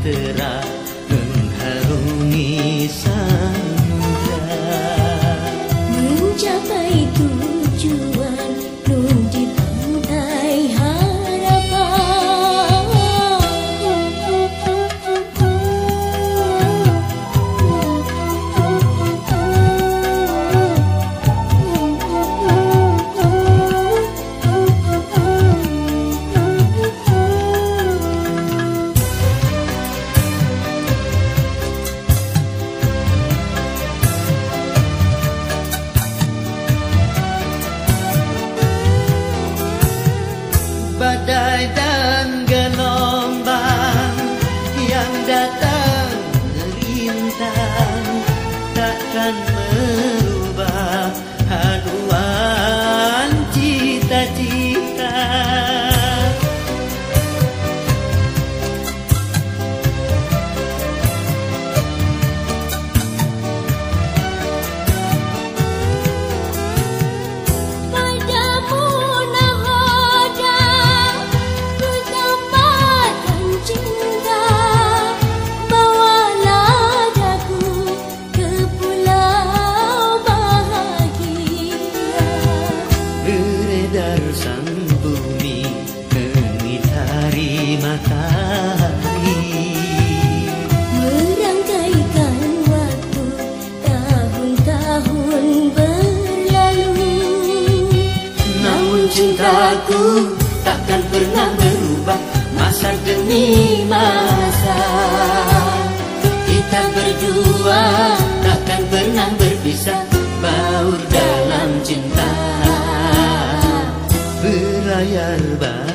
bahtera Mengharungi samudra cintaku takkan pernah berubah masa demi masa kita berdua takkan pernah berpisah baur dalam cinta berlayar bah.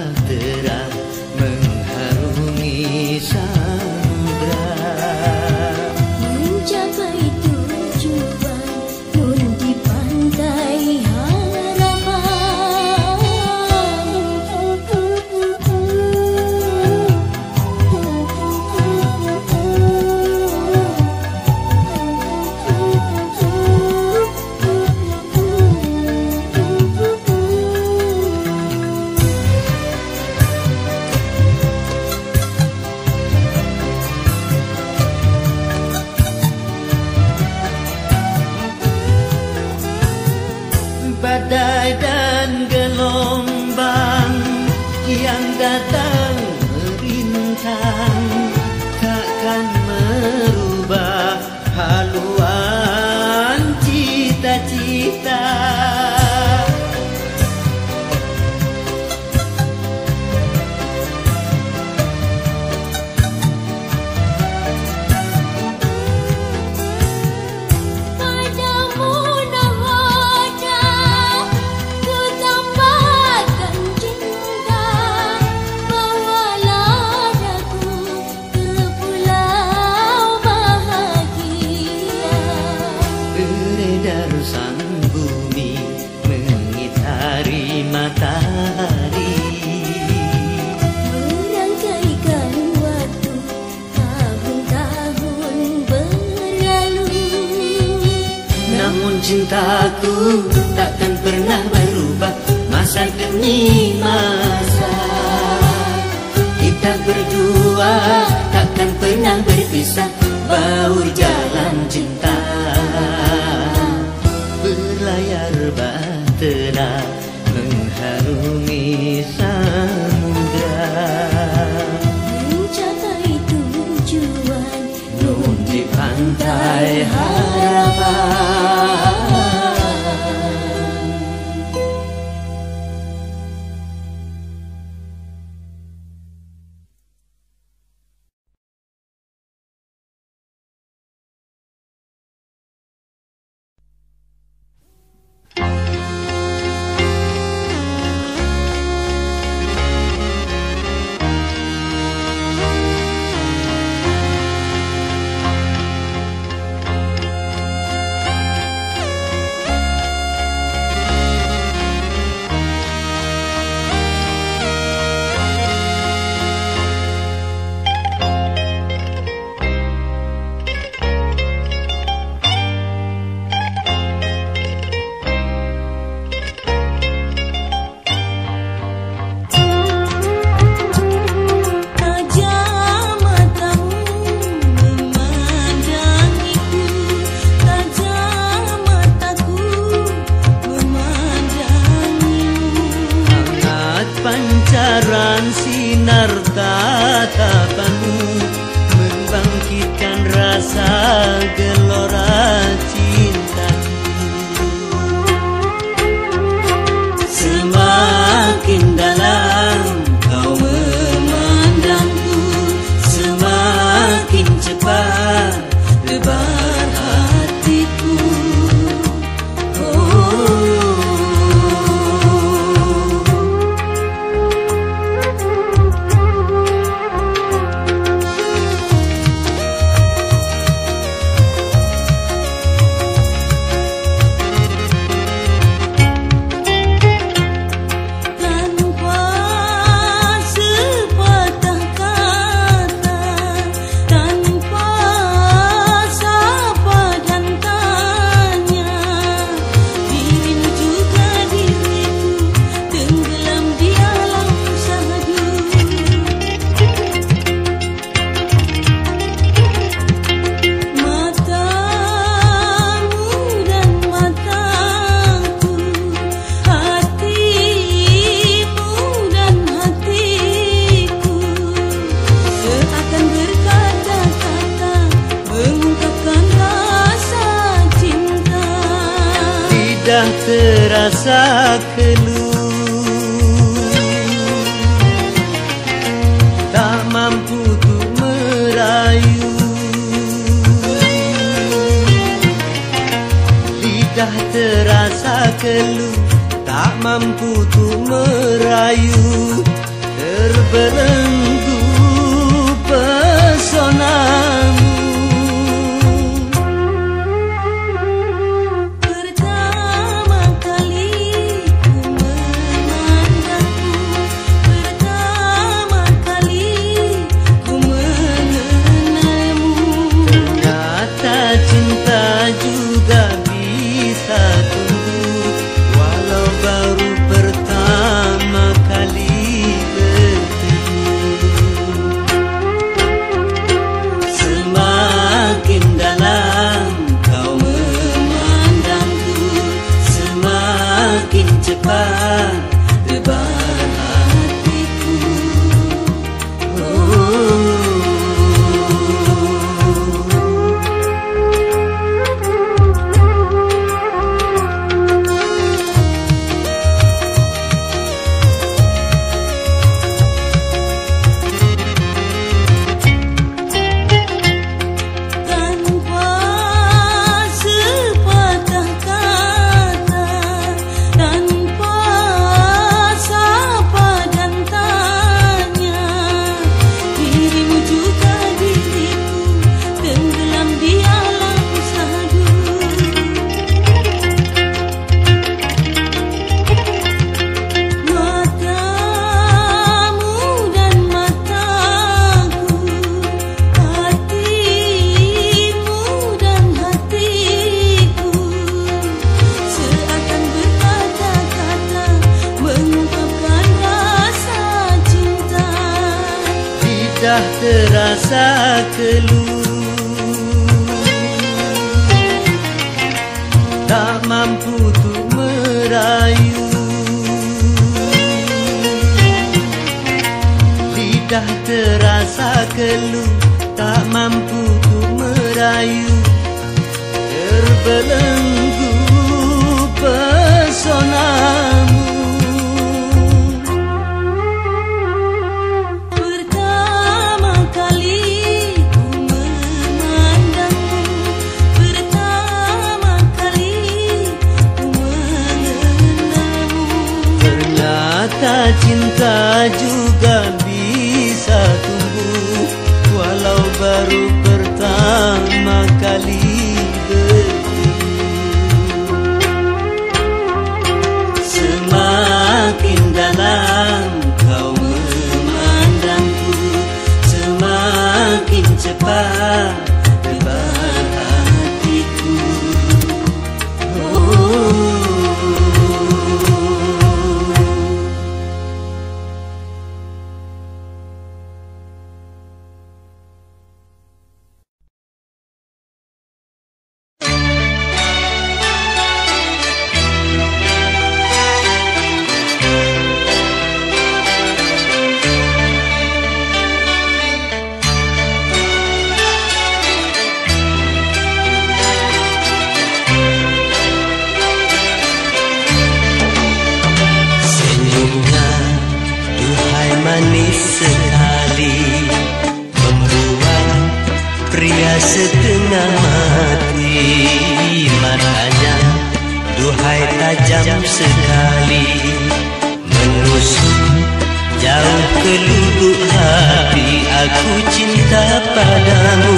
padamu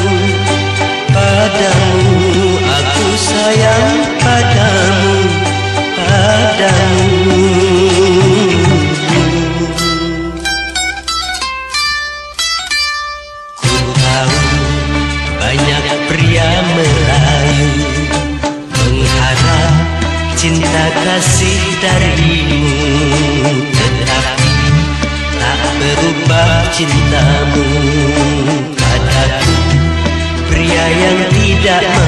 padamu aku sayang padamu padamu. Ku tahu banyak pria melayu mengharap cinta kasih darimu. Tetapi tak berubah cintamu. yeah.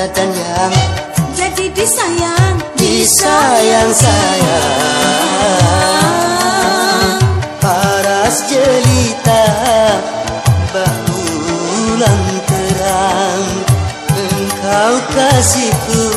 rasa dan yang jadi disayang disayang sayang. Paras jelita bahulang terang. Engkau kasihku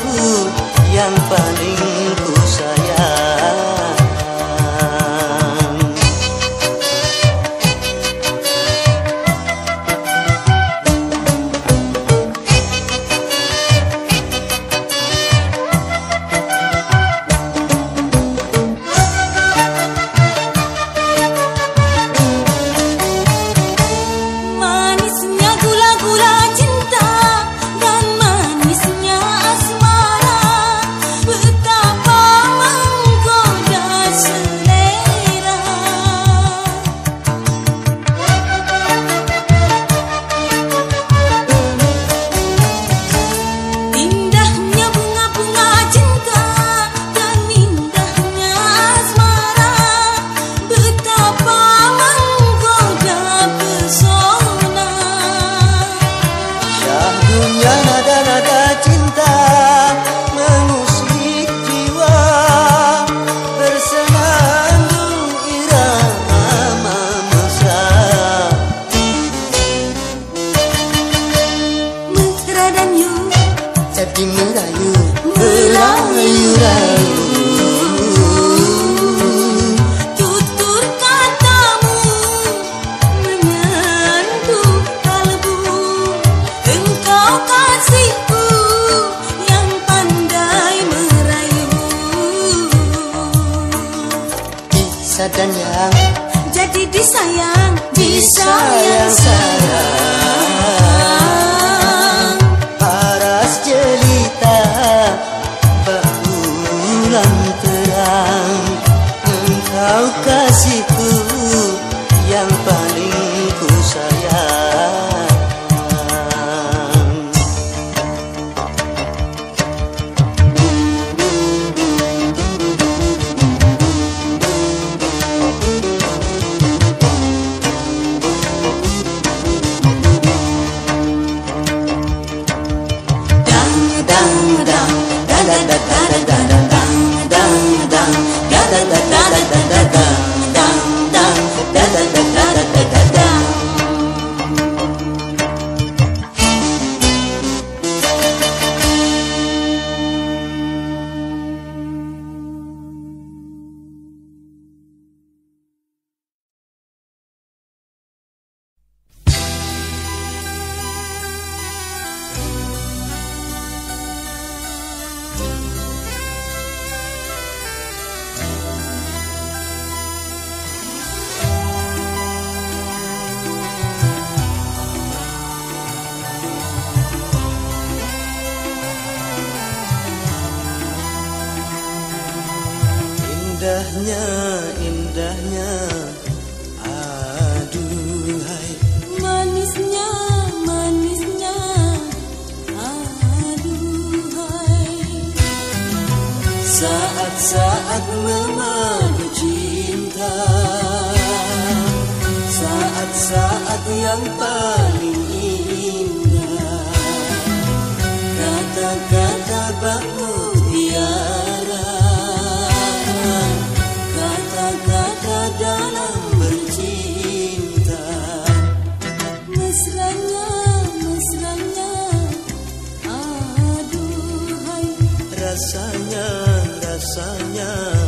dan you. Tapi Merayu Merayu Tutur katamu. Menyentuh Engkau kasihku Yang pandai merayu. Bisa dan yang. Jadi disayang. Disayang. sayang. indahnya, indahnya. Aduhai. Manisnya, manisnya. Aduhai. Saat-saat memadu cinta. Saat-saat yang paling indah. Kata-kata bangun sayang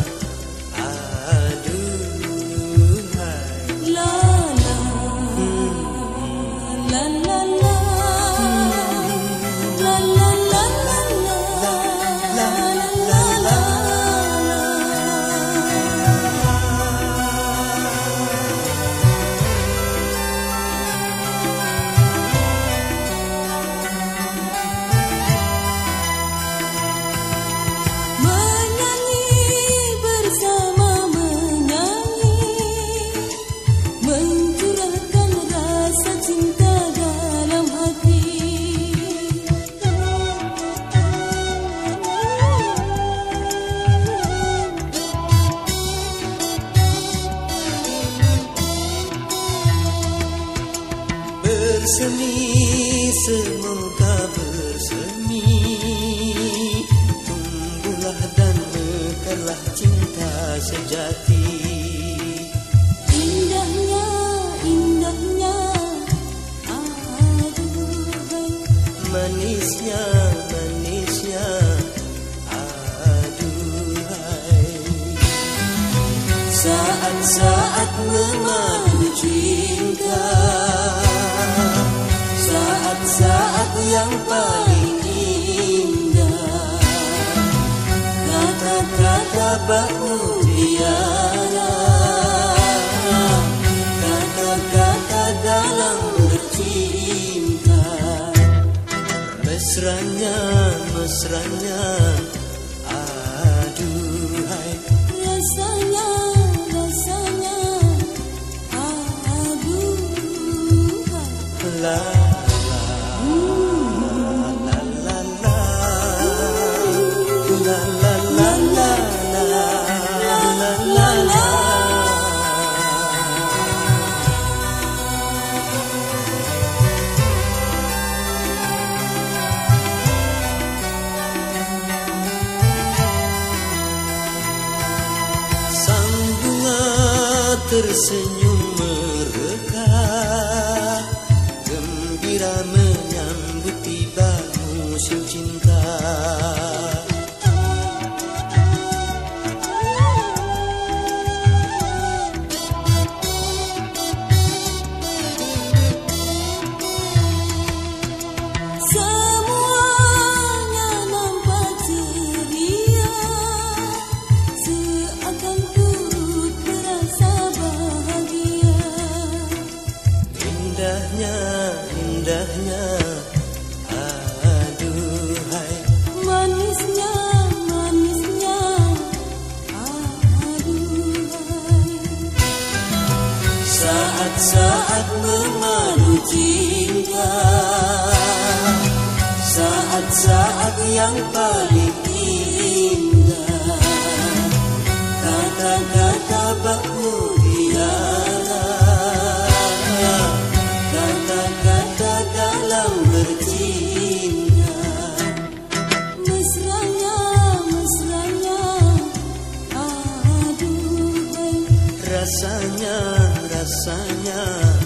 rasaña, rasaña.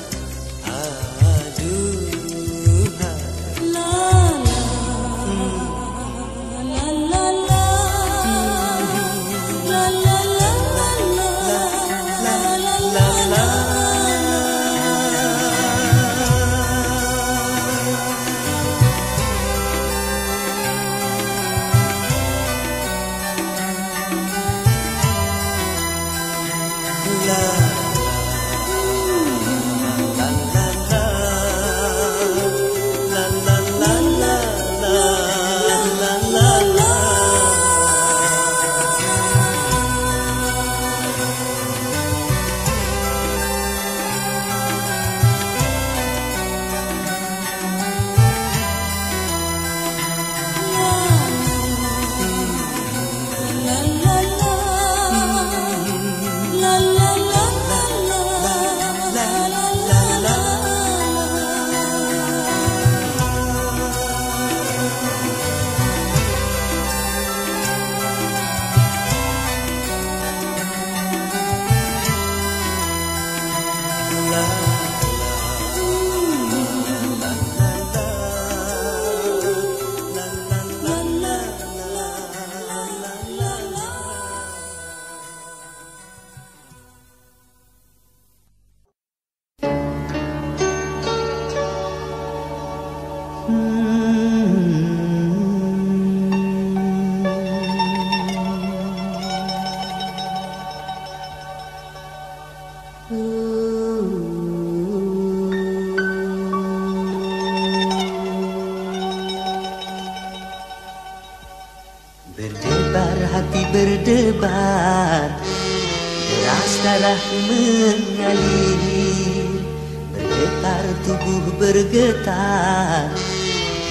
Darah mengalir Bergetar tubuh bergetar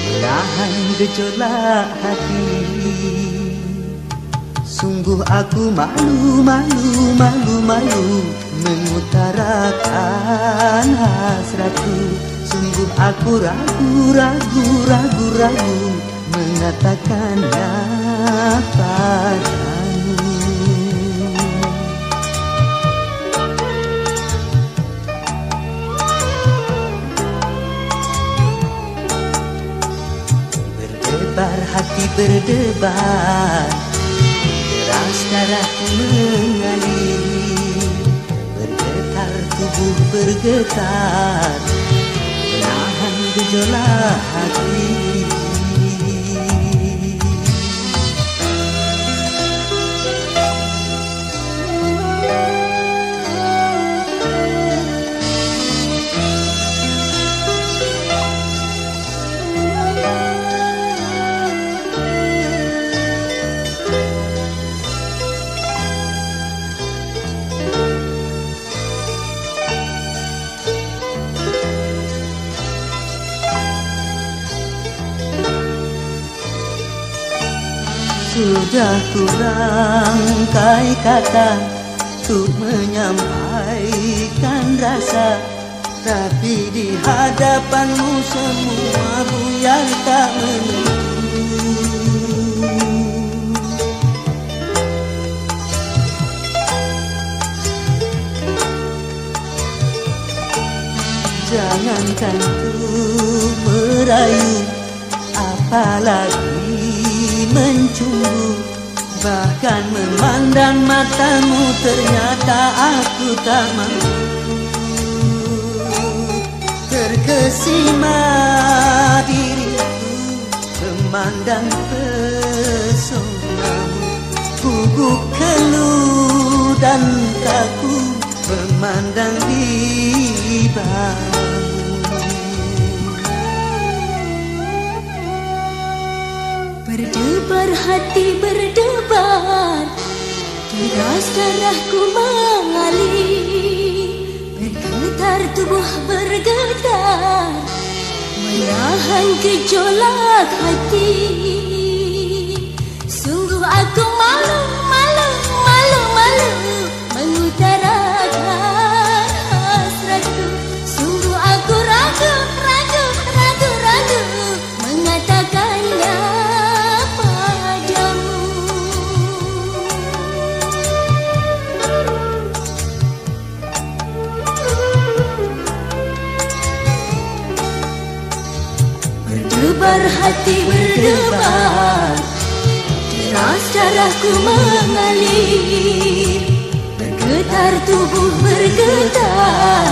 Menahan gejolak hati. Sungguh aku malu, malu, malu, malu Mengutarakan hasratku. Sungguh aku ragu, ragu, ragu, ragu Mengatakannya padamu berdebar Deras darah mengalir. Bergetar tubuh bergetar. Menahan gejolak hati Sudah kurangkai kata Untuk menyampaikan rasa. Tapi di hadapanmu semua buyar tak menentu Jangankan ku merayu Apalagi mencumbu Bahkan memandang matamu Ternyata aku tak mampu Terkesima diriku. Memandang pesonamu Gugup keluh dan kaku. Memandang ribamu Berdebar hati berdebar Deras darahku mengalir. Bergetar tubuh bergetar Menahan gejolak hati. Sungguh aku hati berdebar. Deras darahku mengalir. Bergetar tubuh bergetar.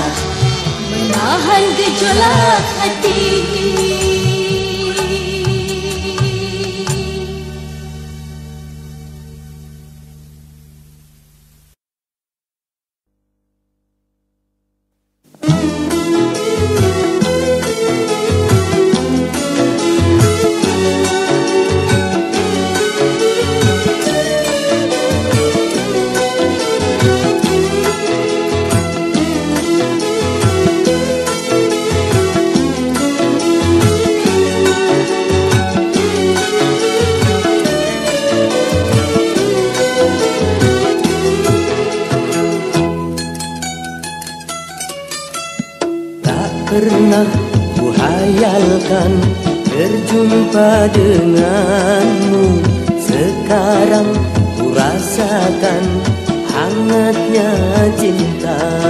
Menahan gejolak hati rasakan hangatnya cintamu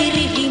dirigido.